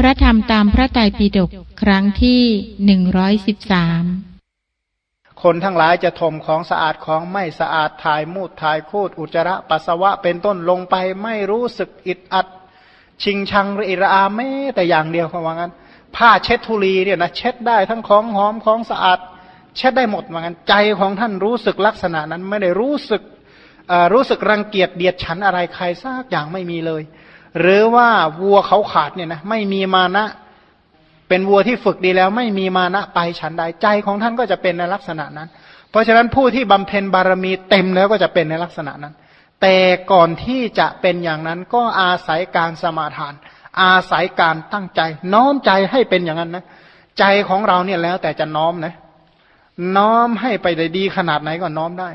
พระธรรมตามพระไตรปิฎกครั้งที่หนึ่งร้อยสิบสามคนทั้งหลายจะถมของสะอาดของไม่สะอาดถ่ายมูดถ่ายคูดอุจจาระปัสสาวะเป็นต้นลงไปไม่รู้สึกอิดอัด ชิงชังหรืออิระอาแม้แต่อย่างเดียวเขาว่างั้น ผ้าเช็ดทุลีเนี่ยนะเช็ดได้ทั้งของหอมของสะอาด เช็ดได้หมดว่างั้นใจของท่านรู้สึกลักษณะนั้นไม่ได้รู้สึกรู้สึกรังเกียจเดียดฉันอะไรใครซากอย่างไม่มีเลย หรือว่าวัวเขาขาดเนี่ยนะไม่มีมานะ เป็นวัวที่ฝึกดีแล้ว ไม่มีมานะไปฉันใดใจของท่านก็จะเป็นในลักษณะนั้น เพราะฉะนั้นผู้ที่บำเพ็ญบารมีเต็มแล้วก็จะเป็นในลักษณะนั้น แต่ก่อนที่จะเป็นอย่างนั้นก็อาศัยการสมาทาน อาศัยการตั้งใจ น้อมใจให้เป็นอย่างนั้นนะใจของเราเนี่ยแล้วแต่จะน้อมนะน้อมให้ไปได้ดีขนาดไหนก็น้อมได้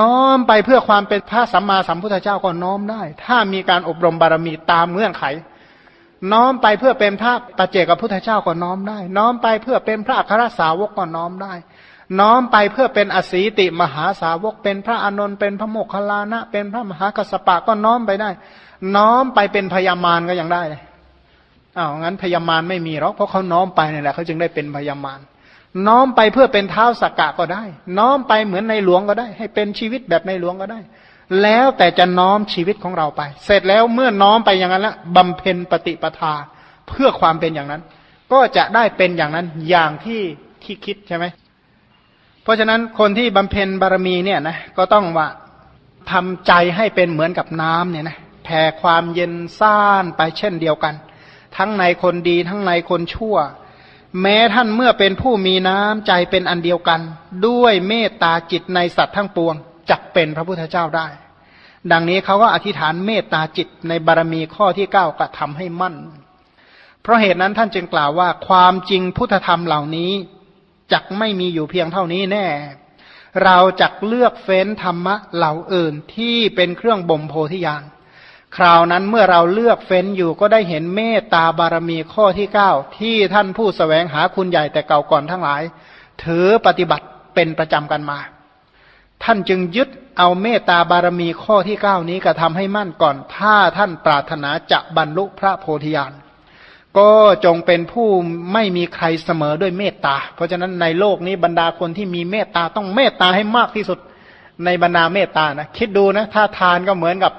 น้อมไปเพื่อความเป็นพระสัมมาสัมพุทธเจ้าก็น้อมได้ ถ้ามีการอบรมบารมีตามเงื่อนไข น้อมไปเพื่อเป็นพระปัจเจกับพุทธเจ้าก็น้อมได้ น้อมไปเพื่อเป็นพระอัครสาวกก็น้อมได้ น้อมไปเพื่อเป็นอสีติมหาสาวก เป็นพระอานนท์เป็นพระโมคคัลลานะ เป็นพระมหากัสปะก็น้อมไปได้ น้อมไปเป็นพยามารก็ยังได้เลยอ้าวงั้นพยามารไม่มีหรอกเพราะเขาน้อมไปนี่แหละเขาจึงได้เป็นพยามาร น้อมไปเพื่อเป็นเท้าสักกะก็ได้ น้อมไปเหมือนในหลวงก็ได้ ให้เป็นชีวิตแบบในหลวงก็ได้ แล้วแต่จะน้อมชีวิตของเราไป เสร็จแล้วเมื่อน้อมไปอย่างนั้นแล้วบำเพ็ญปฏิปทาเพื่อความเป็นอย่างนั้น ก็จะได้เป็นอย่างนั้นอย่างที่ที่คิดใช่ไหมเพราะฉะนั้นคนที่บำเพ็ญบารมีเนี่ยนะก็ต้องว่าทำใจให้เป็นเหมือนกับน้ำเนี่ยนะแผ่ความเย็นซ่านไปเช่นเดียวกัน ทั้งในคนดีทั้งในคนชั่ว แม้ท่านเมื่อเป็นผู้มีน้ำใจเป็นอันเดียวกัน ด้วยเมตตาจิตในสัตว์ทั้งปวงจักเป็นพระพุทธเจ้าได้ ดังนี้เขาก็อธิษฐานเมตตาจิตในบารมีข้อที่เก้ากระทำให้มั่น เพราะเหตุนั้นท่านจึงกล่าวว่าความจริงพุทธธรรมเหล่านี้จักไม่มีอยู่เพียงเท่านี้แน่ เราจักเลือกเฟ้นธรรมะเหล่าอื่นที่เป็นเครื่องบ่มโพธิญาณ คราวนั้นเมื่อเราเลือกเฟ้นอยู่ก็ได้เห็นเมตตาบารมีข้อที่เก้าที่ท่านผู้สแสวงหาคุณใหญ่แต่เก่าก่อนทั้งหลาย ถือปฏิบัติเป็นประจำกันมา ท่านจึงยึดเอาเมตตาบารมีข้อที่เก้านี้กระทำให้มั่นก่อน ถ้าท่านปรารถนาจะบรรลุพระโพธิญาณก็จงเป็นผู้ไม่มีใครเสมอด้วยเมตตา เพราะฉะนั้นในโลกนี้บรรดาคนที่มีเมตตาต้องเมตตาให้มากที่สุดในบรรดาเมตตานะคิดดูนะถ้าทานก็เหมือนกับ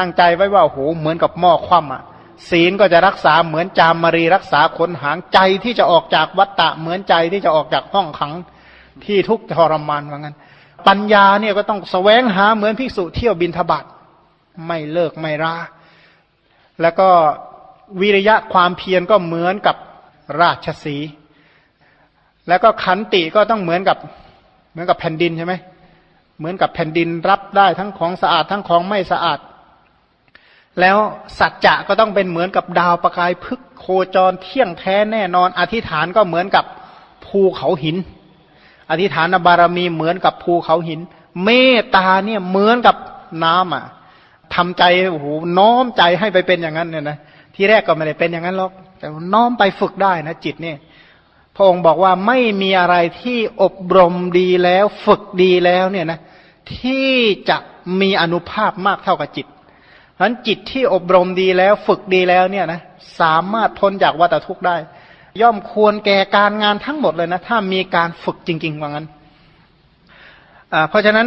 ตั้งใจไว้ว่าโหเหมือนกับหม้อคว่ำอะ ศีลก็จะรักษาเหมือนจามมารีรักษาขนหางใจที่จะออกจากวัฏฏะเหมือนใจที่จะออกจากห้องขังที่ทุกทรมานว่างั้น ปัญญาเนี่ยก็ต้องสแสวงหาเหมือนภิกษุเที่ยวบินทบาทไม่เลิกไม่ราแล้วก็วิริยะความเพียรก็เหมือนกับราชสี แล้วก็ขันติก็ต้องเหมือนกับเหมือนกับแผ่นดินใช่ไหมเหมือนกับแผ่นดินรับได้ทั้งของสะอาดทั้งของไม่สะอาด แล้วสัจจะก็ต้องเป็นเหมือนกับดาวประกายพึกโคจรเที่ยงแท้แน่นอน อธิษฐานก็เหมือนกับภูเขาหิน อธิษฐานบารมีเหมือนกับภูเขาหิน เมตตาเนี่ยเหมือนกับน้ำอะทำใจโอ้โหน้อมใจให้ไปเป็นอย่างนั้นเนี่ยนะที่แรกก็ไม่ได้เป็นอย่างนั้นหรอก แต่น้อมไปฝึกได้นะจิตเนี่ยพระองค์บอกว่าไม่มีอะไรที่อบรมดีแล้ว ฝึกดีแล้วเนี่ยนะที่จะมีอนุภาพมากเท่ากับจิต ฉะนั้นจิตที่อบรมดีแล้วฝึกดีแล้วเนี่ยนะสามารถพ้นจากวัฏทุกข์ได้ ย่อมควรแก่การงานทั้งหมดเลยนะถ้ามีการฝึกจริงๆว่างั้นเพราะฉะนั้น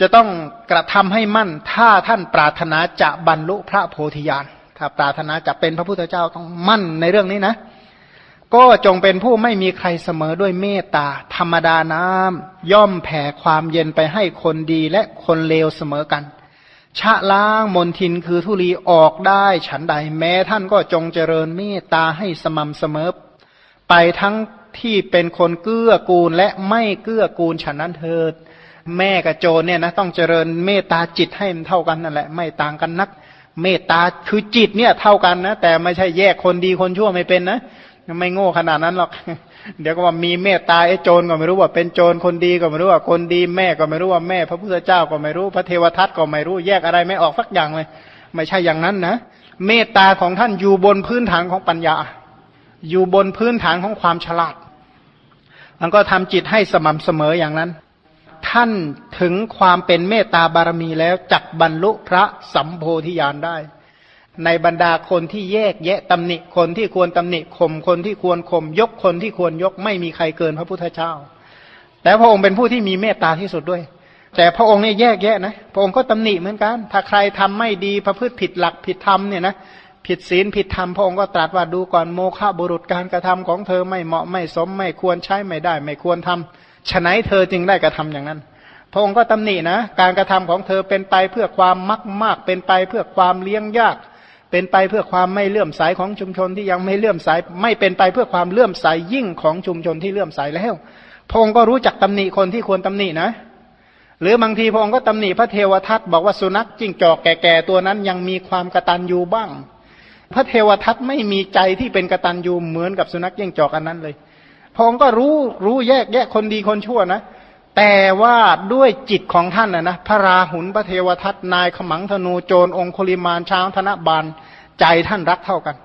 จะต้องกระทำให้มั่น ถ้าท่านปรารถนาจะบรรลุพระโพธิญาณถ้าปรารถนาจะเป็นพระพุทธเจ้าต้องมั่นในเรื่องนี้นะ ก็จงเป็นผู้ไม่มีใครเสมอด้วยเมตตา ธรรมดาน้ำย่อมแผ่ความเย็นไปให้คนดีและคนเลวเสมอกัน ชะล้างมนทินคือทุลีออกได้ฉันใดแม้ท่านก็จงเจริญเมตตาให้สม่ำเสมอ ไปทั้งที่เป็นคนเกื้อกูลและไม่เกื้อกูลฉันนั้นเถิด แม่กับโจรเนี่ยนะต้องเจริญเมตตาจิตให้มันเท่ากันนั่นแหละ ไม่ต่างกันนัก เมตตาคือจิตเนี่ยเท่ากันนะ แต่ไม่ใช่แยกคนดีคนชั่วไม่เป็นนะ ไม่โง่ขนาดนั้นหรอก เดี๋ยวก็ว่ามีเมตตาไอ้โจรก็ไม่รู้ว่าเป็นโจรคนดีก็ไม่รู้ว่าคนดีแม่ก็ไม่รู้ว่าแม่ พระพุทธเจ้าก็ไม่รู้ พระเทวทัตก็ไม่รู้แยกอะไรไม่ออกสักอย่างเลย ไม่ใช่อย่างนั้นนะ เมตตาของท่านอยู่บนพื้นฐานของปัญญา อยู่บนพื้นฐานของความฉลาดมันก็ทำจิตให้สม่ำเสมออย่างนั้น ท่านถึงความเป็นเมตตาบารมีแล้วจักบรรลุพระสัมโพธิญาณได้ ในบรรดาคนที่แยกแยะตำหนิคนที่ควรตำหนิข่มคนที่ควรข่มยกคนที่ควรยกไม่มีใครเกินพระพุทธเจ้าแต่พระองค์เป็นผู้ที่มีเมตตาที่สุดด้วย แต่พระองค์เนี่ยแยกแยะนะพระองค์ก็ตำหนิเหมือนกัน ถ้าใครทำไม่ดีประพฤติผิดหลักผิดธรรมเนี่ยนะผิดศีลผิดธรรมพระองค์ก็ตรัสว่าดูก่อนโมฆะบุรุษการกระทำของเธอไม่เหมาะไม่สมไม่ควรใช้ไม่ได้ ไม่ควรทำฉนั้นเธอจึงได้กระทำอย่างนั้น พระองค์ก็ตำหนินะ การกระทำของเธอเป็นไปเพื่อความมักมากเป็นไปเพื่อความเลี้ยงยาก เป็นไปเพื่อความไม่เลื่อมใสของชุมชนที่ยังไม่เลื่อมใสไม่เป็นไปเพื่อความเลื่อมใสยิ่งของชุมชนที่เลื่อมใสแล้วพระองค์ก็รู้จักตำหนิคนที่ควรตำหนินะ หรือบางทีพระองค์ก็ตำหนิพระเทวทัตบอกว่าสุนัขจิ้งจอกแก่ๆตัวนั้นยังมีความกระตันยูบ้าง พระเทวทัตไม่มีใจที่เป็นกระตัญญูเหมือนกับสุนัขเย่งจอกอันนั้นเลยพระองค์ก็รู้รู้แยกแยะคนดีคนชั่วนะ แต่ว่าด้วยจิตของท่านนะนะพระราหุลพระเทวทัตนายขมังธนูโจรองคุลิมานช้างธนบาลใจท่านรักเท่ากัน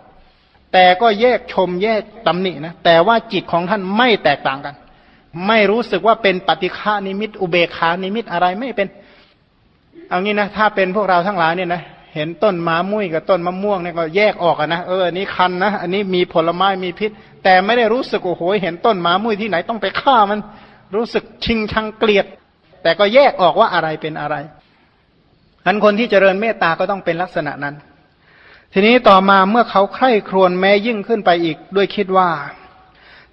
แต่ก็แยกชมแยกตำหนินะแต่ว่าจิตของท่านไม่แตกต่างกัน ไม่รู้สึกว่าเป็นปฏิฆานิมิต อุเบคานิมิตอะไรไม่เป็น เอางี้นะถ้าเป็นพวกเราทั้งหลายเนี่ยนะเห็นต้นมามุ้ยกับต้นมะม่วงเนี่ยก็แยกออกนะเอออันนี้คันนะอันนี้มีผลไม้มีพิษ แต่ไม่ได้รู้สึกโอ้โหเห็นต้นมามุ้ยที่ไหนต้องไปฆ่ามัน รู้สึกชิงชังเกลียด แต่ก็แยกออกว่าอะไรเป็นอะไรอันคนที่เจริญเมตตาก็ต้องเป็นลักษณะนั้น ทีนี้ต่อมาเมื่อเขาใคร่ครวญแม้ยิ่งขึ้นไปอีกด้วยคิดว่า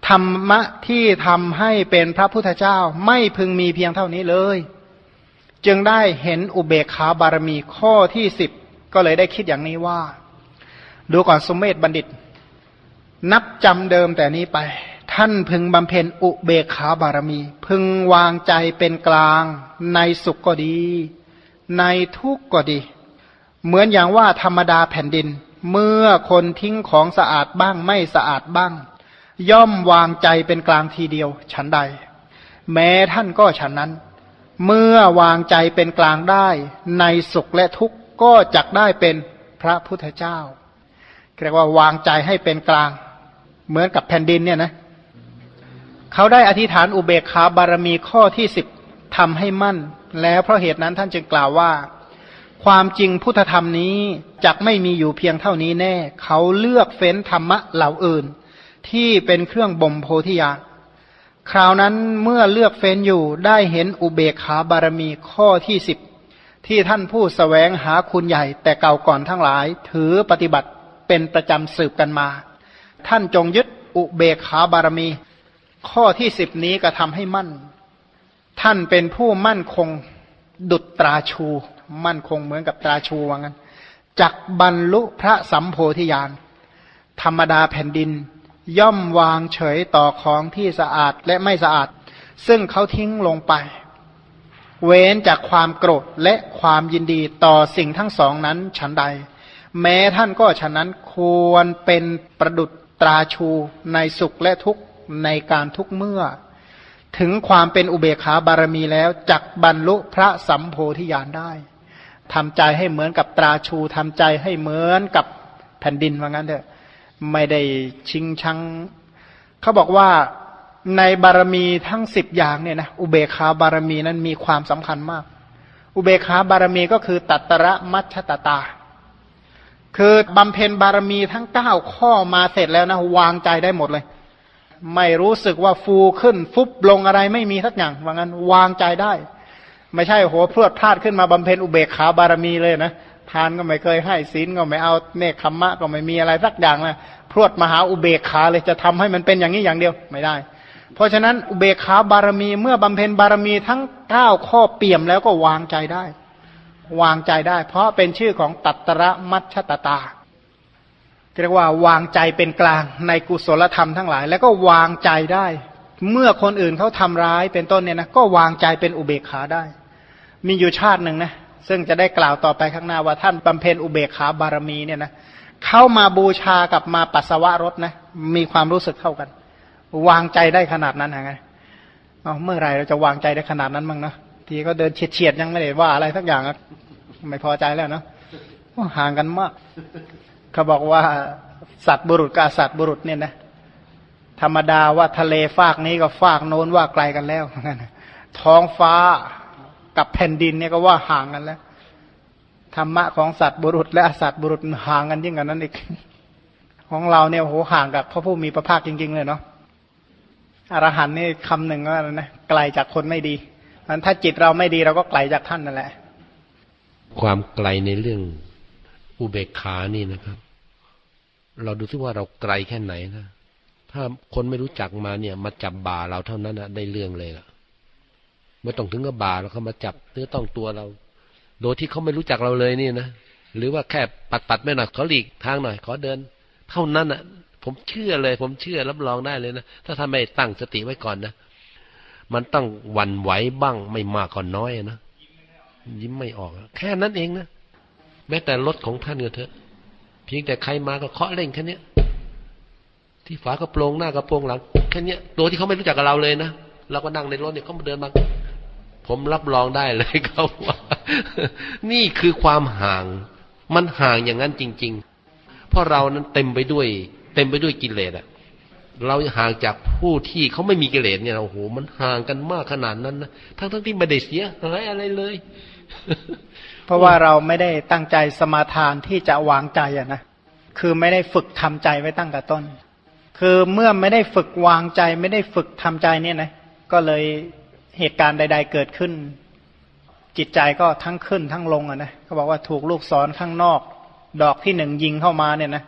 ธรรมะที่ทำให้เป็นพระพุทธเจ้าไม่พึงมีเพียงเท่านี้เลย จึงได้เห็นอุเบกขาบารมีข้อที่สิบก็เลยได้คิดอย่างนี้ว่า ดูก่อนสมเมธบัณฑิต นับจำเดิมแต่นี้ไป ท่านพึงบำเพ็ญอุเบกขาบารมี พึงวางใจเป็นกลาง ในสุขก็ดี ในทุกข์ก็ดี เหมือนอย่างว่าธรรมดาแผ่นดิน เมื่อคนทิ้งของสะอาดบ้างไม่สะอาดบ้าง ย่อมวางใจเป็นกลางทีเดียว ฉันใด แม้ท่านก็ฉันนั้น เมื่อวางใจเป็นกลางได้ ในสุขและทุกข์ก็จักได้เป็นพระพุทธเจ้าเรียกว่าวางใจให้เป็นกลาง เหมือนกับแผ่นดินเนี่ยนะ เขาได้อธิษฐานอุเบกขาบารมีข้อที่สิบทำให้มั่น แล้วเพราะเหตุนั้นท่านจึงกล่าวว่า ความจริงพุทธธรรมนี้จักไม่มีอยู่เพียงเท่านี้แน่ เขาเลือกเฟ้นธรรมะเหล่าอื่น ที่เป็นเครื่องบ่มโพธิญาณคราวนั้นเมื่อเลือกเฟ้นอยู่ได้เห็นอุเบกขาบารมีข้อที่สิบที่ท่านผู้สแสวงหาคุณใหญ่แต่เก่าก่อนทั้งหลาย ถือปฏิบัติเป็นประจำสืบกันมา ท่านจงยึดอุเบกขาบารมี ข้อที่สิบนี้ก็ทำให้มั่น ท่านเป็นผู้มั่นคงดุจตราชู มั่นคงเหมือนกับตราชูว่างั้นจักบรรลุพระสัมโพธิญาณธรรมดาแผ่นดิน ย่อมวางเฉยต่อของที่สะอาดและไม่สะอาด ซึ่งเขาทิ้งลงไป เว้นจากความโกรธและความยินดีต่อสิ่งทั้งสองนั้นฉันใด แม้ท่านก็ฉะนั้นควรเป็นประดุษตราชูในสุขและทุกข์ ในการทุกเมื่อ ถึงความเป็นอุเบกขาบารมีแล้วจักบรรลุพระสัมโพธิญาณได้ทำใจให้เหมือนกับตราชูทำใจให้เหมือนกับแผ่นดินว่างั้นเถอะไม่ได้ชิงชังเขาบอกว่าในบารมีทั้งสิบอย่างเนี่ยนะอุเบคาบารมีนั้นมีความสำคัญมาก อุเบคาบารมีก็คือตัตระมัชตตา คือบำเพ็ญบารมีทั้งเก้าข้อมาเสร็จแล้วนะวางใจได้หมดเลย ไม่รู้สึกว่าฟูขึ้น ฟุบลงอะไรไม่มีสักอย่างว่างั้นวางใจได้ ไม่ใช่หัวพรวดพลาดขึ้นมาบำเพ็ญอุเบกขาบารมีเลยนะทานก็ไม่เคยให้ศีลก็ไม่เอาเนคขมมะก็ไม่มีอะไรสักอย่างนะพรวดมหาอุเบกขาเลยจะทำให้มันเป็นอย่างนี้อย่างเดียวไม่ได้ เพราะฉะนั้นอุเบกขาบารมีเมื่อบำเพ็ญบารมีทั้งเก้าข้อเปี่ยมแล้วก็วางใจได้ วางใจได้ เพราะเป็นชื่อของตัตระมัชตตา เรียกว่าวางใจเป็นกลางในกุศลธรรมทั้งหลาย แล้วก็วางใจได้ เมื่อคนอื่นเขาทำร้ายเป็นต้นเนี่ยนะก็วางใจเป็นอุเบกขาได้ มีอยู่ชาติหนึ่งนะซึ่งจะได้กล่าวต่อไปข้างหน้าว่าท่านบำเพ็ญอุเบกขาบารมีเนี่ยนะเข้ามาบูชากับมาปัสสาวะรถนะมีความรู้สึกเท่ากัน วางใจได้ขนาดนั้นไงเอาเมื่อไรเราจะวางใจได้ขนาดนั้นมั้งเนาะทีก็เดินเฉียดเฉียดยังไม่ได้ว่าอะไรสักอย่างไม่พอใจแล้วเนาะห่างกันมาก เขาบอกว่าสัตว์บุรุษกับสัตว์บุรุษเนี่ยนะธรรมดาว่าทะเลฟากนี้กับฟากโน้นว่าไกลกันแล้วท้องฟ้ากับแผ่นดินเนี่ยก็ว่าห่างกันแล้วธรรมะของสัตว์บุรุษ และสัตว์บุรุษห่างกันยิ่งกว่านั้นอีกของเราเนี่ยโหห่างกับพระผู้มีพระภาคจริง ๆ เลยเนาะอรหันนี่คำหนึ่งว่านะไกลจากคนไม่ดีมันถ้าจิตเราไม่ดีเราก็ไกลจากท่านนั่นแหละ ความไกลในเรื่องอุเบกขานี่นะครับ เราดูที่ว่าเราไกลแค่ไหนนะถ้าคนไม่รู้จักมาเนี่ย มาจับบ่าเราเท่านั้นนะได้เรื่องเลยล่ะไม่ต้องถึงกับบ่าแล้วเขามาจับเนื้อต้องตัวเรา โดยที่เขาไม่รู้จักเราเลยนี่นะหรือว่าแค่ปัดปัดไม่หนักเขาหลีกทางหน่อยขอเดิน เท่านั้นอะ ผมเชื่อเลย ผมเชื่อรับรองได้เลยนะถ้าทำไม่ตั้งสติไว้ก่อนนะมันต้องหวั่นไหวบ้างไม่มากก็น้อยนะยิ้มไม่ออก แค่นั้นเองนะแม้แต่รถของท่านก็เถอะ เพียงแต่ใครมาก็เคาะเร่งแค่นี้ที่ฝากระโปรงหน้ากระโปรงหลังแค่นี้ตัวที่เขาไม่รู้จักกับเราเลยนะเราก็นั่งในรถเนี่ยเขามาเดินมา ผมรับรองได้เลยครับว่านี่คือความห่าง มันห่างอย่างนั้นจริง ๆ เพราะเรานั้นเต็มไปด้วย เต็มไปด้วยกิเลสอะเราห่างจากผู้ที่เขาไม่มีกิเลสเนี่ยโอ้โหมันห่างกันมากขนาดนั้นนะทั้งทั้งที่ไม่ได้เสียอะไรอะไรเลย เพราะว่าเราไม่ได้ตั้งใจสมาทานที่จะวางใจอะนะคือไม่ได้ฝึกทำใจไว้ตั้งแต่ต้น คือเมื่อไม่ได้ฝึกวางใจ ไม่ได้ฝึกทำใจเนี่ยนะก็เลยเหตุการณ์ใด ๆ เกิดขึ้น จิตใจก็ทั้งขึ้นทั้งลงอะนะเขาบอกว่าถูกลูกศรข้างนอก ดอกที่หนึ่งยิงเข้ามาเนี่ยนะ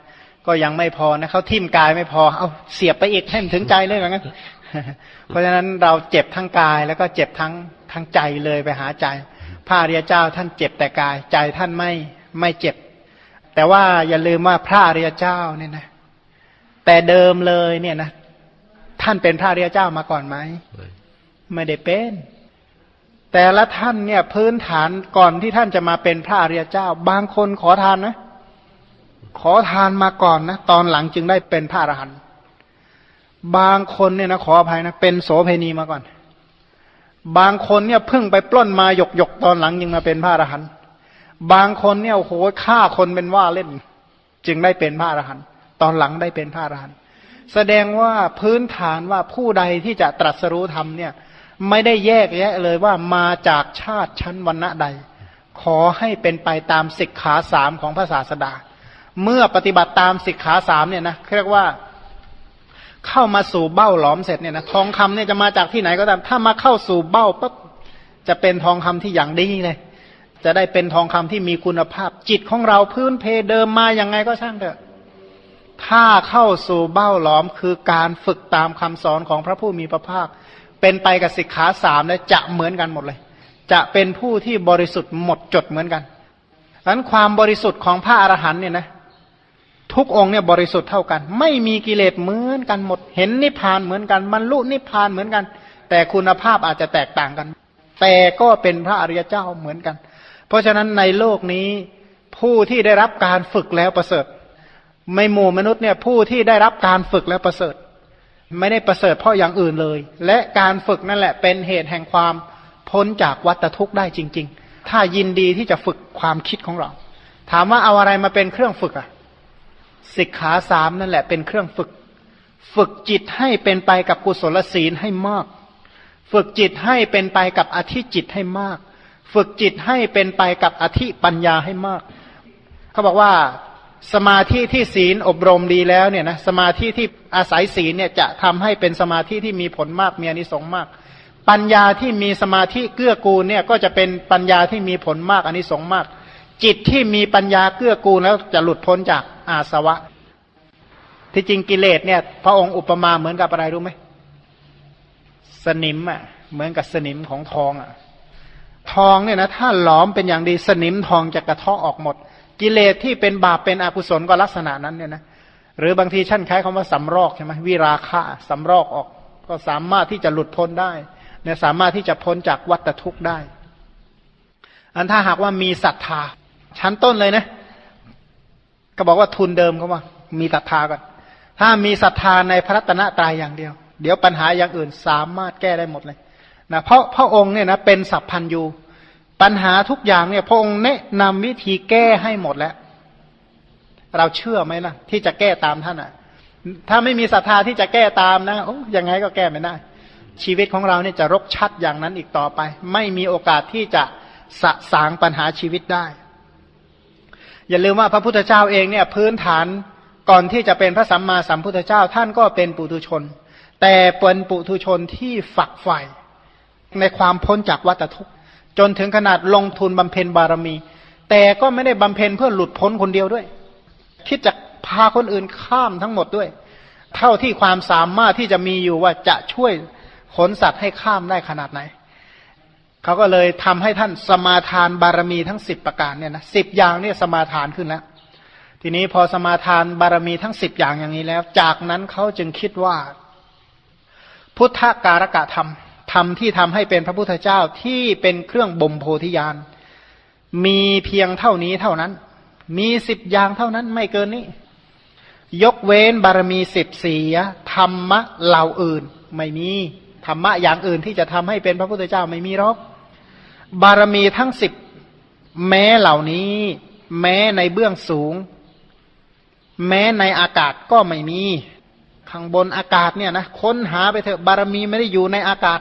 ก็ยังไม่พอนะเขาทิ่มกายไม่พอเอาเสียบไปอีกให้มันถึงใจเลยอย่างนั้นเพราะฉะนั้นเราเจ็บทั้งกายแล้วก็เจ็บทั้งทั้งใจเลยไปหาใจ พระอริยเจ้าท่านเจ็บแต่กาย ใจท่านไม่ไม่เจ็บ แต่ว่าอย่าลืมว่าพระอริยเจ้าเนี่ยนะ แต่เดิมเลยเนี่ยนะท่านเป็นพระอริยเจ้ามาก่อนไหมไม่ได้เป็น แต่ละท่านเนี่ยพื้นฐานก่อนที่ท่านจะมาเป็นพระอริยเจ้า บางคนขอทานนะขอทานมาก่อนนะตอนหลังจึงได้เป็นพระอรหันต์บางคนเนี่ยนะขออภัยนะเป็นโสเพณีมาก่อน บางคนเนี่ยเพิ่งไปปล้นมาหยกหยกตอนหลังยังมาเป็นพระอรหันต์บางคนเนี่ยโอ้โหฆ่าคนเป็นว่าเล่น จึงได้เป็นพระอรหันต์ตอนหลังได้เป็นพระอรหันต์แสดงว่าพื้นฐานว่าผู้ใดที่จะตรัสรู้ธรรมเนี่ย ไม่ได้แยกแยะเลยว่ามาจากชาติชั้นวรรณะใด ขอให้เป็นไปตามสิกขาสามของพระศาสดา เมื่อปฏิบัติตามสิกขาสามเนี่ยนะเรียกว่า เข้ามาสู่เบ้าหลอมเสร็จเนี่ยนะทองคำเนี่ยจะมาจากที่ไหนก็ตาม ถ้ามาเข้าสู่เบ้าปั๊บจะเป็นทองคำที่อย่างดีเลย จะได้เป็นทองคำที่มีคุณภาพ จิตของเราพื้นเพเดิมมาอย่างไงก็ช่างเถอะถ้าเข้าสู่เบ้าหลอมคือการฝึกตามคำสอนของพระผู้มีพระภาค เป็นไปกับสิกขาสามเนี่ยจะเหมือนกันหมดเลย จะเป็นผู้ที่บริสุทธิ์หมดจดเหมือนกันดังนั้นความบริสุทธิ์ของพระอรหันต์เนี่ยนะ ทุกองค์เนี่ยบริสุทธิ์เท่ากัน ไม่มีกิเลสเหมือนกันหมด เห็นนิพพานเหมือนกันบรรลุนิพพานเหมือนกัน แต่คุณภาพอาจจะแตกต่างกัน แต่ก็เป็นพระอริยเจ้าเหมือนกัน เพราะฉะนั้นในโลกนี้ผู้ที่ได้รับการฝึกแล้วประเสริฐไม่หมู่มนุษย์เนี่ยผู้ที่ได้รับการฝึกแล้วประเสริฐ ไม่ได้ประเสริฐเพราะอย่างอื่นเลย และการฝึกนั่นแหละเป็นเหตุแห่งความพ้นจากวัฏทุกข์ได้จริง ๆ ถ้ายินดีที่จะฝึกความคิดของเรา ถามว่าเอาอะไรมาเป็นเครื่องฝึกอะ สิกขาสามนั่นแหละเป็นเครื่องฝึก ฝึกจิตให้เป็นไปกับกุศลศีลให้มาก ฝึกจิตให้เป็นไปกับอธิจิตให้มาก ฝึกจิตให้เป็นไปกับอธิปัญญาให้มาก เขาบอกว่าสมาธิที่ศีลอบรมดีแล้วเนี่ยนะสมาธิที่อาศัยศีลเนี่ยจะทำให้เป็นสมาธิที่มีผลมากมีอนิสงส์มาก ปัญญาที่มีสมาธิเกื้อกูลเนี่ยก็จะเป็นปัญญาที่มีผลมากอนิสงส์มาก จิตที่มีปัญญาเกื้อกูลแล้วจะหลุดพ้นจากอาสวะ ที่จริงกิเลสเนี่ย พระองค์อุปมาเหมือนกับอะไรรู้ไหมสนิมอะ เหมือนกับสนิมของทองอะ ทองเนี่ยนะถ้าหลอมเป็นอย่างดีสนิมทองจะกระเทาะออกหมด กิเลสที่เป็นบาปเป็นอกุศลก็ลักษณะนั้นเนี่ยนะหรือบางทีท่านใช้คำว่าสำรอกใช่ไหมวิราคะสำรอกออก ก็สามารถที่จะหลุดพ้นได้เนี่ยสามารถที่จะพ้นจากวัฏทุกข์ได้ อันถ้าหากว่ามีศรัทธา ชั้นต้นเลยนะ ก็บอกว่าทุนเดิมเขาว่า มีศรัทธาก่อน ถ้ามีศรัทธาในพระรัตนตรัยอย่างเดียว เดี๋ยวปัญหาอย่างอื่นสามารถแก้ได้หมดเลยนะเพราะพระองค์เนี่ยนะเป็นสัพพันยูปัญหาทุกอย่างเนี่ย พระองค์แนะนำวิธีแก้ให้หมดแล้ว เราเชื่อไหมล่ะ ที่จะแก้ตามท่านอะ ถ้าไม่มีศรัทธาที่จะแก้ตามนะโอ้ยังไงก็แก้ไม่ได้ ชีวิตของเราเนี่ยจะรกชัดอย่างนั้นอีกต่อไป ไม่มีโอกาสที่จะสะสางปัญหาชีวิตได้ อย่าลืมว่าพระพุทธเจ้าเองเนี่ยพื้นฐานก่อนที่จะเป็นพระสัมมาสัมพุทธเจ้าท่านก็เป็นปุถุชน แต่เป็นปุถุชนที่ฝักใฝ่ในความพ้นจากวัฏทุกข์ จนถึงขนาดลงทุนบำเพ็ญบารมี แต่ก็ไม่ได้บำเพ็ญเพื่อหลุดพ้นคนเดียวด้วย คิดจะพาคนอื่นข้ามทั้งหมดด้วย เท่าที่ความสามารถที่จะมีอยู่ว่าจะช่วยขนสัตว์ให้ข้ามได้ขนาดไหน เขาก็เลยทำให้ท่านสมาทานบารมีทั้งสิบประการเนี่ยนะสิบอย่างเนี่ยสมาทานขึ้นแล้ว ทีนี้พอสมาทานบารมีทั้งสิบอย่างอย่างนี้แล้ว จากนั้นเขาจึงคิดว่า พุทธการกะธรรมธรรมที่ทำให้เป็นพระพุทธเจ้าที่เป็นเครื่องบ่มโพธิญาณมีเพียงเท่านี้เท่านั้น มีสิบอย่างเท่านั้นไม่เกินนี้ ยกเว้นบารมีสิบเสี่ธรรมะเหล่าอื่น ไม่มีธรรมะอย่างอื่นที่จะทำให้เป็นพระพุทธเจ้าไม่มีหรอก บารมีทั้งสิบแม้เหล่านี้ แม้ในเบื้องสูง แม้ในอากาศก็ไม่มี ข้างบนอากาศเนี่ยนะค้นหาไปเถอะบารมีไม่ได้อยู่ในอากาศ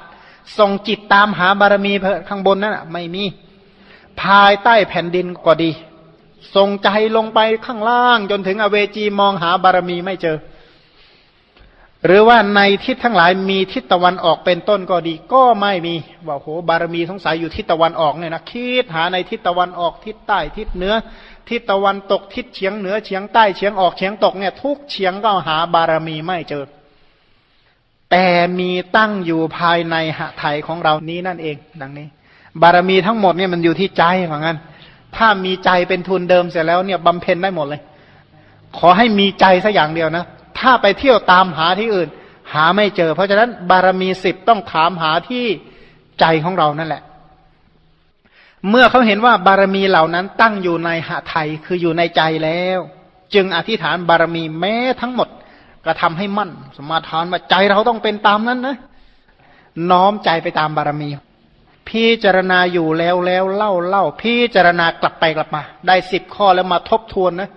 ส่งจิตตามหาบารมีข้างบนนั่นไม่มี ภายใต้แผ่นดินก็ดีส่งใจลงไปข้างล่างจนถึงอเวจีมองหาบารมีไม่เจอ หรือว่าในทิศทั้งหลายมีทิศตะวันออกเป็นต้นก็ดี ก็ไม่มีว่าโหบารมีสงสัยอยู่ทิศตะวันออกเนี่ยนะคิดหาในทิศตะวันออกทิศใต้ทิศเหนือทิศตะวันตกทิศเฉียงเหนือเฉียงใต้เฉียงออกเฉียงตกเนี่ยทุกเฉียงก็หาบารมีไม่เจอ แต่มีตั้งอยู่ภายในหะไทยของเรานี้นั่นเอง ดังนี้ บารมีทั้งหมดเนี่ยมันอยู่ที่ใจเหมือนกันถ้ามีใจเป็นทุนเดิมเสร็จแล้วเนี่ยบำเพ็ญได้หมดเลย ขอให้มีใจสักอย่างเดียวนะ ถ้าไปเที่ยวตามหาที่อื่น หาไม่เจอ เพราะฉะนั้นบารมีสิบต้องถามหาที่ใจของเรานั่นแหละ เมื่อเขาเห็นว่าบารมีเหล่านั้นตั้งอยู่ในหะไทยคืออยู่ในใจแล้ว จึงอธิษฐานบารมีแม้ทั้งหมดกระทำให้มั่น สมาทานว่าใจเราต้องเป็นตามนั้นนะ น้อมใจไปตามบารมี พิจารณาอยู่แล้วแล้วเล่าเล่าพิจารณากลับไปกลับมา ได้สิบข้อแล้วมาทบทวนนะ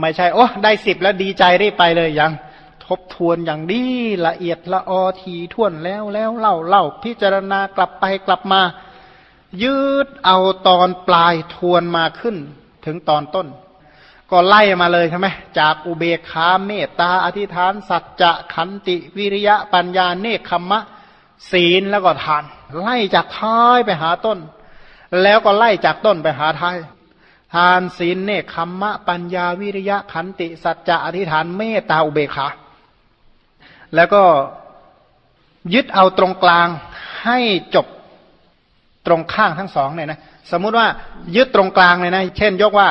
ไม่ใช่โอ้ได้สิบแล้วดีใจรีบไปเลยยัง ทบทวนอย่างดีละเอียดละออทีท่วนแล้วแล้วเล่าเล่าพิจารณากลับไปกลับมา ยืดเอาตอนปลายทวนมาขึ้น ถึงตอนต้น ก็ไล่มาเลยใช่ไหมจากอุเบกขาเมตตาอธิษฐาน สัจจะขันติวิริยะปัญญาเนคขมะ ศีลแล้วก็ทาน ไล่จากท้ายไปหาต้น แล้วก็ไล่จากต้นไปหาท้าย ทานศีลเนคขมมะปัญญาวิริยะขันติ สัจจะอธิษฐานเมตตาอุเบกขาแล้วก็ยึดเอาตรงกลางให้จบตรงข้างทั้งสองเนี่ยนะสมมุติว่ายึดตรงกลางเลยนะ เช่น ยกว่า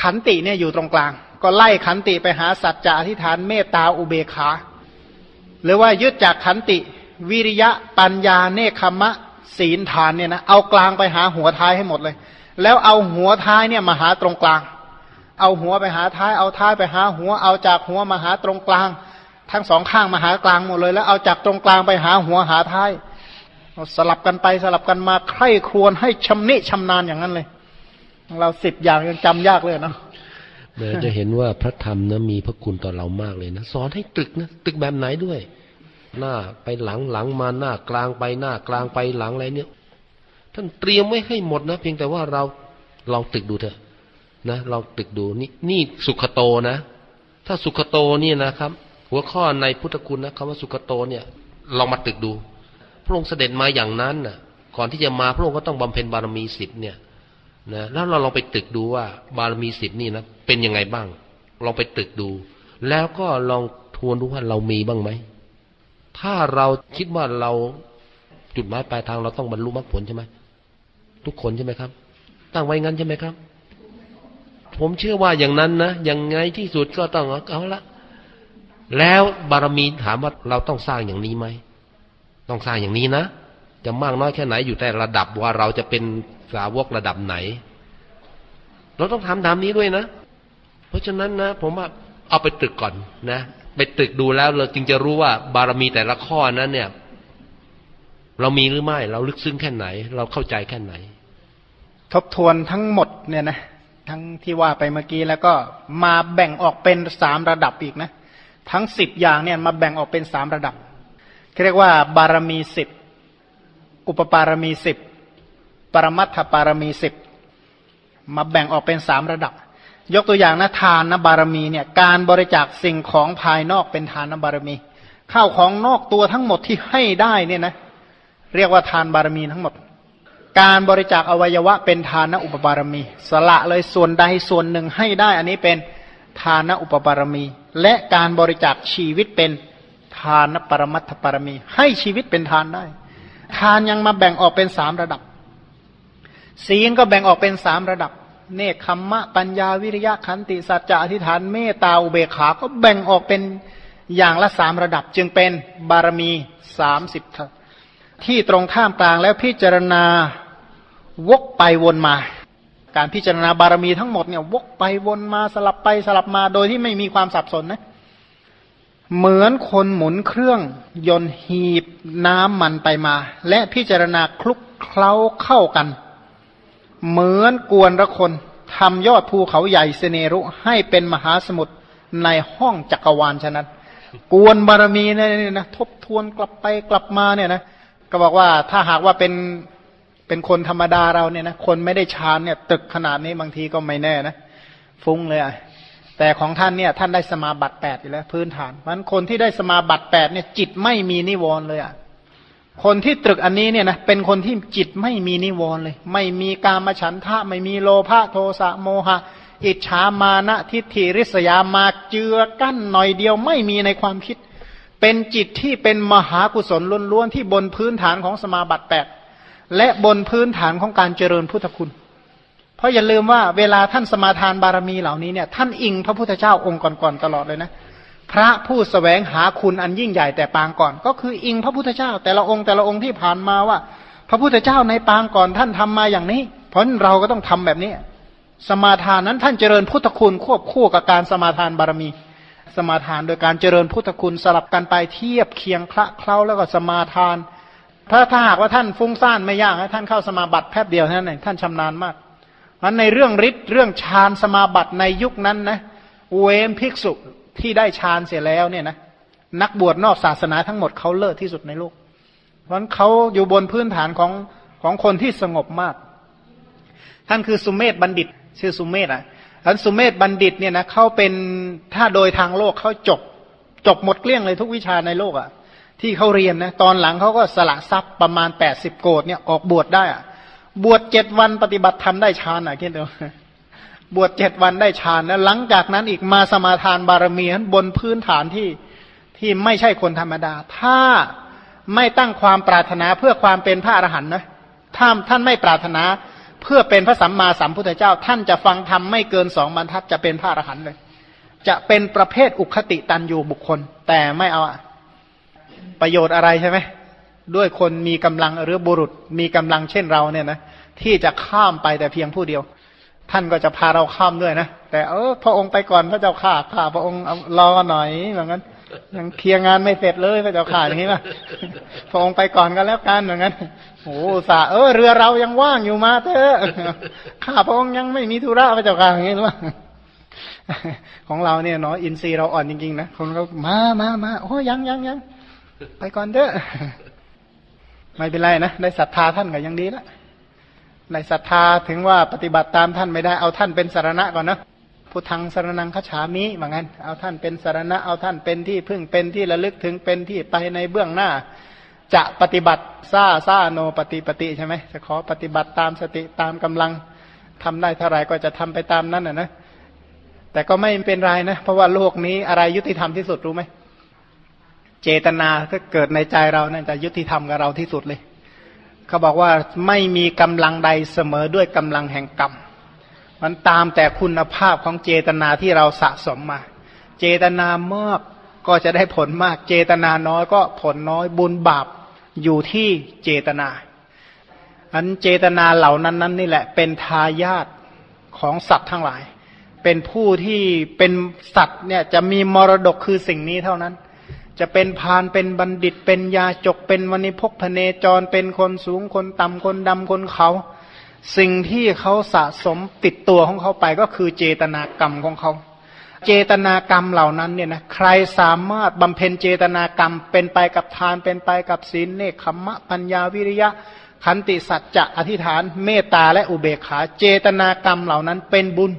ขันติเนี่ยอยู่ตรงกลาง ก็ไล่ขันติไปหาสัจจะอธิษฐานเมตตาอุเบกขา หรือว่ายึดจากขันติ วิริยะปัญญาเนคขมะศีลฐานเนี่ยนะเอากลางไปหาหัวท้ายให้หมดเลย แล้วเอาหัวท้ายเนี่ยมาหาตรงกลาง เอาหัวไปหาท้าย เอาท้ายไปหาหัว เอาจากหัวมาหาตรงกลาง ทั้งสองข้างมาหากลางหมดเลย แล้วเอาจากตรงกลางไปหาหัวหาท้าย สลับกันไปสลับกันมาใคร่ครวญให้ชำนิชำนาญอย่างนั้นเลย เราสิบอย่างยังจำยากเลยเนาะเดี๋ยวจะเห็นว่าพระธรรมนะมีพระคุณต่อเรามากเลยนะสอนให้ตึกนะตึกแบบไหนด้วย หน้าไปหลังหลังมาหน้ากลางไปหน้ากลางไปหลังอะไรเนี่ย ท่านเตรียมไว้ให้หมดนะ เพียงแต่ว่าเราลองตึกดูเถอะนะลองตึกดูนี่นี่สุขโตนะ ถ้าสุขโตนี่นะครับ หัวข้อในพุทธคุณนะคำว่าสุขโตเนี่ยลองมาตึกดู พระองค์เสด็จมาอย่างนั้นน่ะ ก่อนที่จะมาพระองค์ก็ต้องบำเพ็ญบารมีสิบเนี่ยนะแล้วเราลองไปตึกดูว่า บารมีสิบนี่นะเป็นยังไงบ้าง ลองไปตึกดู แล้วก็ลองทวนดูว่าเรามีบ้างไหมถ้าเราคิดว่าเราจุดหมายปลายทางเราต้องบรรลุมรรคผลใช่ไหม ทุกคนใช่ไหมครับ ตั้งไว้งั้นใช่ไหมครับ ผมเชื่อว่าอย่างนั้นนะยังไงที่สุดก็ต้องเอาละแล้วบารมีถามว่าเราต้องสร้างอย่างนี้ไหมต้องสร้างอย่างนี้นะจะมากน้อยแค่ไหนอยู่แต่ระดับว่าเราจะเป็นสาวกระดับไหน เราต้องทำตามนี้ด้วยนะ เพราะฉะนั้นนะ ผมว่าเอาไปตึกก่อนนะไปตึกดูแล้วเราจึงจะรู้ว่า บารมีแต่ละข้อนั้นเนี่ย เรามีหรือไม่ เราลึกซึ้งแค่ไหน เราเข้าใจแค่ไหน ทบทวนทั้งหมดเนี่ยนะทั้งที่ว่าไปเมื่อกี้แล้วก็มาแบ่งออกเป็นสามระดับอีกนะทั้งสิบอย่างเนี่ยมาแบ่งออกเป็นสามระดับเรียกว่า บารมีสิบอุปปารมีสิบปรมัตถปารมีสิบมาแบ่งออกเป็นสามระดับ ยกตัวอย่างนะทานนะบารมีเนี่ยการบริจาคสิ่งของภายนอกเป็นทานนะบารมี ข้าวของนอกตัวทั้งหมดที่ให้ได้เนี่ยนะเรียกว่าทานบารมีทั้งหมด การบริจาคอวัยวะเป็นทานนอุปบารมี สละเลยส่วนใดส่วนหนึ่งให้ได้ อันนี้เป็นทานนอุปบารมี และการบริจาคชีวิตเป็นทานปรมัตถปารมี ให้ชีวิตเป็นทานได้ ทานยังมาแบ่งออกเป็นสามระดับ ศีลก็แบ่งออกเป็นสามระดับ เนคขมมะปัญญาวิริยะขันติสัจจะอธิษฐานเมตตาอุเบกขาก็แบ่งออกเป็นอย่างละสามระดับ จึงเป็นบารมีสามสิบที่ตรงข้ามกลางแล้วพิจารณา วกไปวนมา การพิจารณาบารมีทั้งหมดเนี่ยวกไปวนมาสลับไปสลับมาโดยที่ไม่มีความสับสนนะ เหมือนคนหมุนเครื่องยนต์หีบน้ำมันไปมา และพิจารณาคลุกเคล้าเข้ากัน เหมือนกวนละคนทำยอดภูเขาใหญ่เสเนรุให้เป็นมหาสมุทรในห้องจักรวาลฉะนั้น กวนบารมีเนี่ยนะทบทวนกลับไปกลับมาเนี่ยนะก็บอกว่าถ้าหากว่าเป็น เป็นคนธรรมดาเราเนี่ยนะคนไม่ได้ฌานเนี่ยตึกขนาดนี้บางทีก็ไม่แน่นะฟุ้งเลยอะแต่ของท่านเนี่ยท่านได้สมาบัติแปดอยู่แล้วพื้นฐานมันคนที่ได้สมาบัติแปดเนี่ยจิตไม่มีนิวรณ์เลยอะคนที่ตรึกอันนี้เนี่ยนะเป็นคนที่จิตไม่มีนิวรณ์เลย ไม่มีกามฉันทะ ไม่มีโลภะโทสะโมหะ อิจฉามานะทิฏฐิริษยามาเจือกั้นหน่อยเดียวไม่มีในความคิด เป็นจิตที่เป็นมหากุศลล้วนๆที่บนพื้นฐานของสมาบัติแปด และบนพื้นฐานของการเจริญพุทธคุณ เพราะอย่าลืมว่าเวลาท่านสมาทานบารมีเหล่านี้เนี่ยท่านอิงพระพุทธเจ้าองค์ก่อนๆตลอดเลยนะพระผู้สแสวงหาคุณอันยิ่งใหญ่แต่ปางก่อน ก็คืออิงพระพุทธเจ้า แต่ละองค์แต่ละองค์ที่ผ่านมาว่า พระพุทธเจ้าในปางก่อนท่านทำมาอย่างนี้ เพราะเราก็ต้องทำแบบนี้ สมาทานนั้นท่านเจริญพุทธคุณควบคู่กับการสมาทานบารมี สมาทานโดยการเจริญพุทธคุณสลับกันไปเทียบเคียงคละเคล้าแล้วก็สมาทาน ถ้าถ้าหากว่าท่านฟุ้งซ่านไม่ยากท่านเข้าสมาบัติแป๊บเดียวเท่านั้นเองท่านชำนาญมากมันในเรื่องฤทธิ์เรื่องฌานสมาบัติในยุคนั้นนะเว้นภิกษุที่ได้ฌานเสียแล้วเนี่ยนะนักบวชนอกศาสนาทั้งหมดเขาเลิศที่สุดในโลก เพราะเขาอยู่บนพื้นฐานของของคนที่สงบมาก ท่านคือสุเมธบัณฑิต ชื่อสุเมธอะอันสุเมธบัณฑิตเนี่ยนะเขาเป็นถ้าโดยทางโลกเขาจบ จบหมดเกลี้ยงเลยทุกวิชาในโลกอะ่ะ ที่เขาเรียนนะตอนหลังเขาก็สละทรัพย์ประมาณแปดสิบโกดเนี่ยออกบวชได้อะบวชเจ็ดวันปฏิบัติทำได้ฌานอะคิดดูบวชเจ็ดวันได้ฌานแล้วหลังจากนั้นอีกมาสมาทานบารมีนั้นบนพื้นฐานที่ที่ไม่ใช่คนธรรมดา ถ้าไม่ตั้งความปรารถนาเพื่อความเป็นพระอรหันต์นะถ้าท่านไม่ปรารถนาเพื่อเป็นพระสัมมาสัมพุทธเจ้า ท่านจะฟังธรรมไม่เกินสองบรรทัดจะเป็นพระอรหันต์เลย จะเป็นประเภทอุคติตันยูบุคคล แต่ไม่เอา ประโยชน์อะไรใช่ไหมด้วยคนมีกำลังหรือบุรุษมีกำลังเช่นเราเนี่ยนะที่จะข้ามไปแต่เพียงผู้เดียว ท่านก็จะพาเราข้ามด้วยนะแต่เออพระองค์ไปก่อนพระเจ้าข้าข้าพระองค์รอหน่อยเหมือนกันยังเคลียร์งานไม่เสร็จเลยพระเจ้าข่าอย่างนี้ป่ะพระองค์ไปก่อนกันแล้วกันอย่างนั้นโอ้สาเออเรือเรายังว่างอยู่มาเถอะข้าพระองค์ยังไม่มีธุระพระเจ้าข่าอย่างนี้หรือเปล่าของเราเนี่ยเนาะอินทรีย์เราอ่อนจริงๆนะคนเขามามามาโอ้ยังยังยัง ไปก่อนเถอะไม่เป็นไรนะได้ศรัทธาท่านก็ยังดีละในศรัทธาถึงว่าปฏิบัติตามท่านไม่ได้เอาท่านเป็นสารณะก่อนนะพุทธังสารนังขฉามิเหมือนกันเอาท่านเป็นสารณะเอาท่านเป็นที่พึ่งเป็นที่ระลึกถึงเป็นที่ไปในเบื้องหน้า จะปฏิบัติซาซาโนปฏิปฏิใช่ไหมจะขอปฏิบัติตามสติตามกำลังทำได้เท่าไรก็จะทำไปตามนั้นนะนะแต่ก็ไม่เป็นไรนะ เพราะว่าโลกนี้อะไรยุติธรรมที่สุดรู้ไหม เจตนาถ้าเกิดในใจเรานั่นจะยุติธรรมกับเราที่สุดเลย เขาบอกว่าไม่มีกำลังใดเสมอด้วยกำลังแห่งกรรม มันตามแต่คุณภาพของเจตนาที่เราสะสมมา เจตนามากก็จะได้ผลมาก เจตนาน้อยก็ผลน้อยบุญบาปอยู่ที่เจตนา อันเจตนาเหล่านั้นนั้นนี่แหละเป็นทายาทของสัตว์ทั้งหลาย เป็นผู้ที่เป็นสัตว์เนี่ยจะมีมรดกคือสิ่งนี้เท่านั้น จะเป็นพานเป็นบัณฑิต เป็นยาจกเป็นวณิพกพเนจรเป็นคนสูงคนต่ำคนดำคนเขา สิ่งที่เขาสะสมติดตัวของเขาไปก็คือเจตนากรรมของเขา เจตนากรรมเหล่านั้นเนี่ยนะใครสามารถบำเพ็ญเจตนากรรม เป็นไปกับทานเป็นไปกับศีลเนคขมมะปัญญาวิริยะขันติสัจจะอธิษฐานเมตตาและอุเบกขา เจตนากรรมเหล่านั้นเป็นบุญ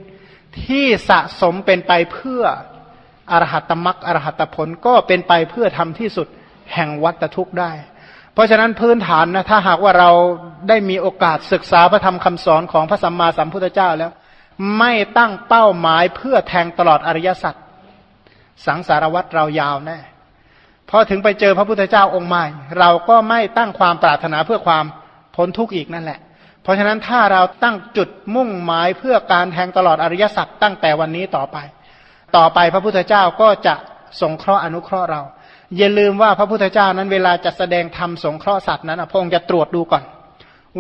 ที่สะสมเป็นไปเพื่อ อรหัตมรักอรหัตผลก็เป็นไปเพื่อทำที่สุดแห่งวัตทุกข์ได้ เพราะฉะนั้นพื้นฐานนะถ้าหากว่าเราได้มีโอกาสศึกษาพระธรรมคำสอนของพระสัมมาสัมพุทธเจ้าแล้ว ไม่ตั้งเป้าหมายเพื่อแทงตลอดอริยสัจสังสารวัตรเรายาวแน่พอถึงไปเจอพระพุทธเจ้าองค์ใหม่ เราก็ไม่ตั้งความปรารถนาเพื่อความพ้นทุกข์อีกนั่นแหละ เพราะฉะนั้นถ้าเราตั้งจุดมุ่งหมายเพื่อการแทงตลอดอริยสัจตั้งแต่วันนี้ต่อไป ต่อไปพระพุทธเจ้าก็จะสงเคราะห์อนุเคราะห์เรา อย่าลืมว่าพระพุทธเจ้านั้นเวลาจะแสดงธรรมสงเคราะห์สัตว์นั้นพระองค์จะตรวจดูก่อน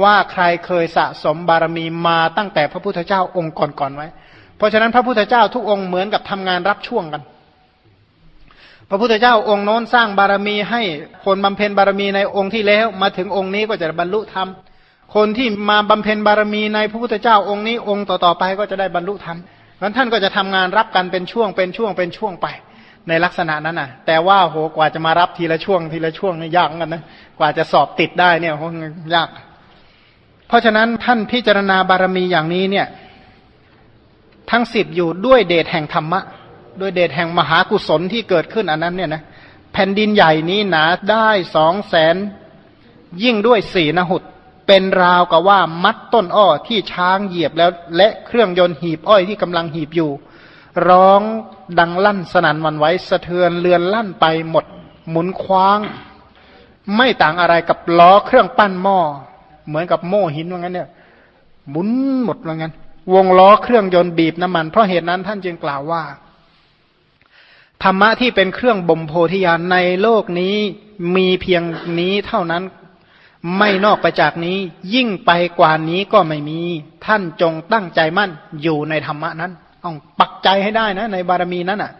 ว่าใครเคยสะสมบารมีมาตั้งแต่พระพุทธเจ้าองค์ก่อนๆไว้ เพราะฉะนั้นพระพุทธเจ้าทุกองค์เหมือนกับทำงานรับช่วงกัน พระพุทธเจ้าองค์โน้นสร้างบารมีให้คนบำเพ็ญบารมีในองค์ที่แล้ว มาถึงองค์นี้ก็จะบรรลุธรรมคนที่มาบำเพ็ญบารมีในพระพุทธเจ้าองค์นี้องค์ต่อๆไปก็จะได้บรรลุธรรม นั้นท่านก็จะทำงานรับกันเป็นช่วงเป็นช่วงเป็นช่วงไป ในลักษณะนั้นน่ะ แต่ว่าโหกว่าจะมารับทีละช่วงทีละช่วงนี่ยากกันนะกว่าจะสอบติดได้เนี่ยโหยาก เพราะฉะนั้นท่านพิจารณาบารมีอย่างนี้เนี่ย ทั้งสิบอยู่ด้วยเดชแห่งธรรมะ ด้วยเดชแห่งมหากุศลที่เกิดขึ้นอันนั้นเนี่ยนะแผ่นดินใหญ่นี้หนาได้สองแสนยิ่งด้วยสี่นหุด เป็นราวกับว่ามัดต้นอ้อที่ช้างเหยียบแล้ว และเครื่องยนต์หีบอ้อยที่กำลังหีบอยู่ ร้องดังลั่นสนั่นวันไว้สะเทือนเลือนลั่นไปหมดหมุนคว้าง ไม่ต่างอะไรกับล้อเครื่องปั้นหม้อเหมือนกับโม่หินว่างั้นเนี่ยหมุนหมดว่างั้น วงล้อเครื่องยนต์บีบน้ำมัน เพราะเหตุนั้นท่านจึงกล่าวว่า ธรรมะที่เป็นเครื่องบ่มโพธิญาณในโลกนี้มีเพียงนี้เท่านั้น ไม่นอกไปจากนี้ยิ่งไปกว่านี้ก็ไม่มี ท่านจงตั้งใจมั่นอยู่ในธรรมะนั้นต้องปักใจให้ได้นะ ในบารมีนั้นอะ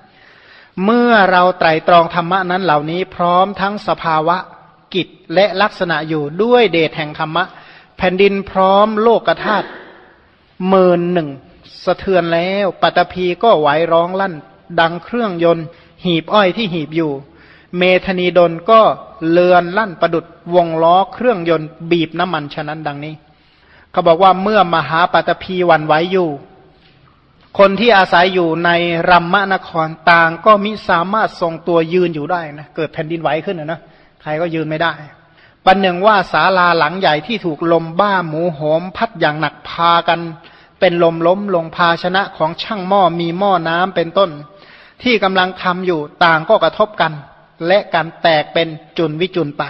เมื่อเราไตรตรองธรรมะนั้นเหล่านี้พร้อมทั้งสภาวะกิจและลักษณะอยู่ด้วยเดชแห่งธรรมะ แผ่นดินพร้อมโลกธาตุหมื่นหนึ่งสะเทือนแล้ว ปัตภีก็ไหวร้องลั่น ดังเครื่องยนต์ หีบอ้อยที่หีบอยู่ เมธนีดลก็เลือนลั่นประดุดวงล้อเครื่องยนต์บีบน้ำมันฉะนั้นดังนี้ เขาบอกว่าเมื่อมหาปัตภีวันไหวอยู่ คนที่อาศัยอยู่ในรัมมะนครต่างก็มิสามารถทรงตัวยืนอยู่ได้นะเกิดแผ่นดินไหวขึ้นนะนะใครก็ยืนไม่ได้ปันหนึ่งว่าศาลาหลังใหญ่ที่ถูกลมบ้าหมูโหม พัดอย่างหนักพากัน เป็นลมล้มลงภาชนะของช่างหม้อมีหม้อน้ำเป็นต้น ที่กำลังทำอยู่ต่างก็กระทบกัน และการแตกเป็นจุนวิจุนไป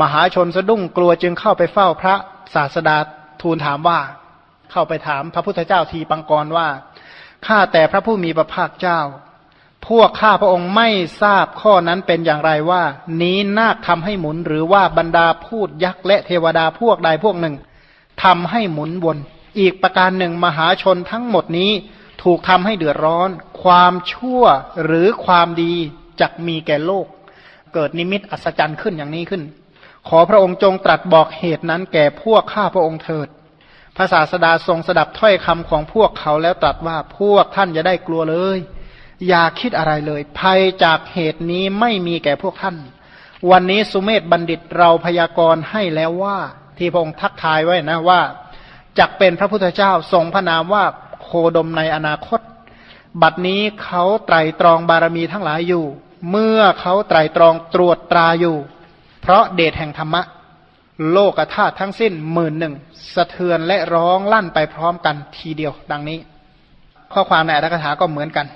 มหาชนสะดุ้งกลัวจึงเข้าไปเฝ้าพระศาสดาทูลถามว่า เข้าไปถามพระพุทธเจ้าทีปังกรว่าข้าแต่พระผู้มีพระภาคเจ้า พวกข้าพระองค์ไม่ทราบข้อนั้นเป็นอย่างไรว่า นี้นาคทำให้หมุนหรือว่าบรรดาพูดยักษ์และเทวดาพวกใดพวกหนึ่งทำให้หมุนวน อีกประการหนึ่งมหาชนทั้งหมดนี้ถูกทำให้เดือดร้อน ความชั่วหรือความดี จะมีแก่โลก เกิดนิมิตอัศจรรย์ขึ้นอย่างนี้ขึ้น ขอพระองค์จงตรัสบอกเหตุนั้นแก่พวกข้าพระองค์เถิดพระศาสดาทรงสดับถ้อยคำของพวกเขาแล้วตรัสว่าพวกท่านอย่าได้กลัวเลย อย่าคิดอะไรเลย ภัยจากเหตุนี้ไม่มีแก่พวกท่าน วันนี้สุเมธบัณฑิตเราพยากรณ์ให้แล้วว่า ที่พระองค์ทักทายไว้นะว่าจักเป็นพระพุทธเจ้าทรงพระนามว่าโคดมในอนาคต บัดนี้เขาไตรตรองบารมีทั้งหลายอยู่ เมื่อเขาไตรตรองตรวจตราอยู่ เพราะเดชแห่งธรรมะ โลกธาตุทั้งสิ้นหมื่นหนึ่งสะเทือนและร้องลั่นไปพร้อมกันทีเดียว ดังนี้ ข้อความในอัตถกถาก็เหมือนกัน